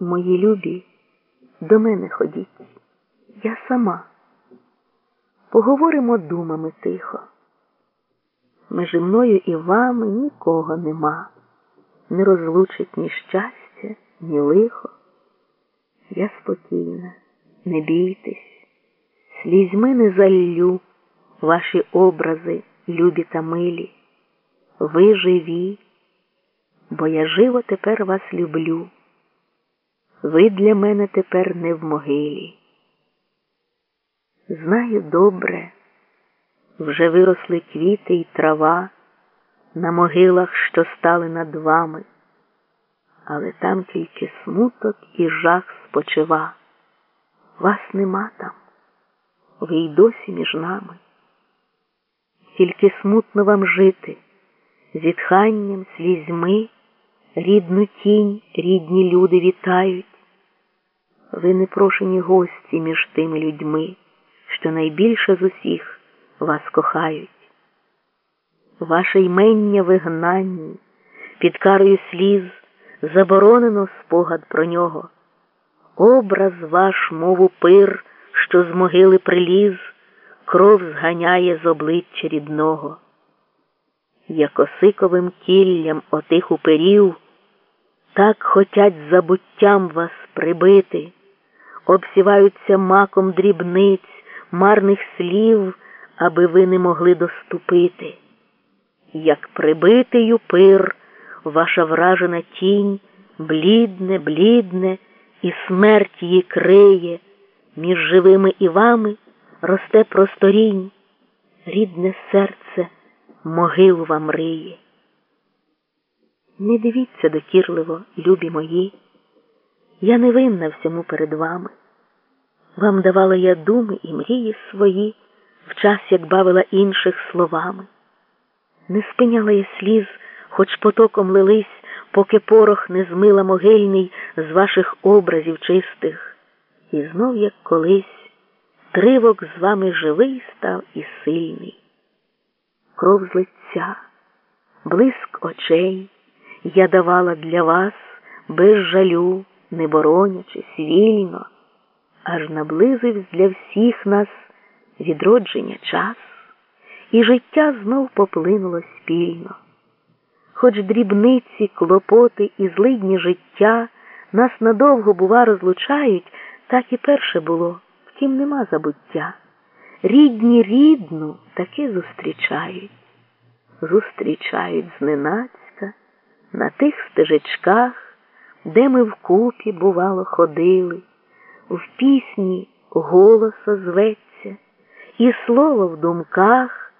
Мої любі, до мене ходіть, я сама. Поговоримо думами тихо. Межі мною і вами нікого нема, не розлучить ні щастя, ні лихо. Я спокійна, не бійтесь, слізьми не заллю ваші образи, любі та милі. Ви живі, бо я живо тепер вас люблю. Ви для мене тепер не в могилі. Знаю добре, вже виросли квіти й трава на могилах, що стали над вами, але там тільки смуток і жах спочива. Вас нема там, ви й досі між нами. Тільки смутно вам жити, зітханням, слізьми, рідну тінь, рідні люди вітають. Ви непрошені гості між тими людьми, що найбільше з усіх вас кохають. Ваше ймення вигнанні, під карою сліз, заборонено спогад про нього. Образ ваш, мову пир, що з могили приліз, кров зганяє з обличчя рідного. Як осиковим кіллям отих уперів, так хотять забуттям вас прибити обсіваються маком дрібниць, марних слів, аби ви не могли доступити. Як прибитий упир, ваша вражена тінь, блідне, блідне, і смерть її криє, між живими і вами росте просторінь, рідне серце могилу вам риє. Не дивіться докірливо, любі мої. Я не винна всьому перед вами. Вам давала я думи і мрії свої, в час, як бавила інших словами. Не спиняла я сліз, хоч потоком лились, поки порох не змила могильний з ваших образів чистих. І знов, як колись, тривок з вами живий став і сильний. Кров з лиця, блиск очей я давала для вас без жалю не боронячись вільно, аж наблизився для всіх нас відродження час, і життя знов поплинуло спільно. Хоч дрібниці, клопоти і злидні життя нас надовго, бува, розлучають, так і перше було, втім нема забуття. Рідні рідну таки зустрічають, зустрічають зненацька на тих стежечках де ми вкупі, бувало, ходили, в пісні голосо зветься, і слово в думках.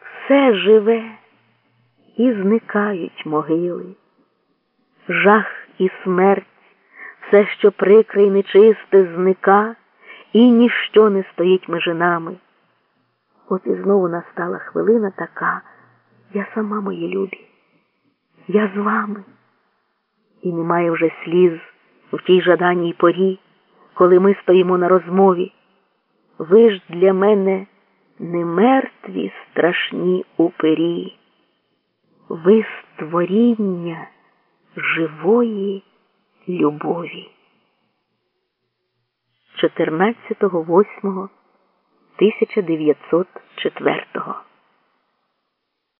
Все живе, і зникають могили. Жах і смерть, все, що прикре й нечисте, зника, і ніщо не стоїть межи нами. От і знову настала хвилина така, я сама мої любі, я з вами і немає вже сліз в тій жаданій порі, коли ми стоїмо на розмові. Ви ж для мене не мертві страшні упері, ви створіння живої любові. 14.08.1904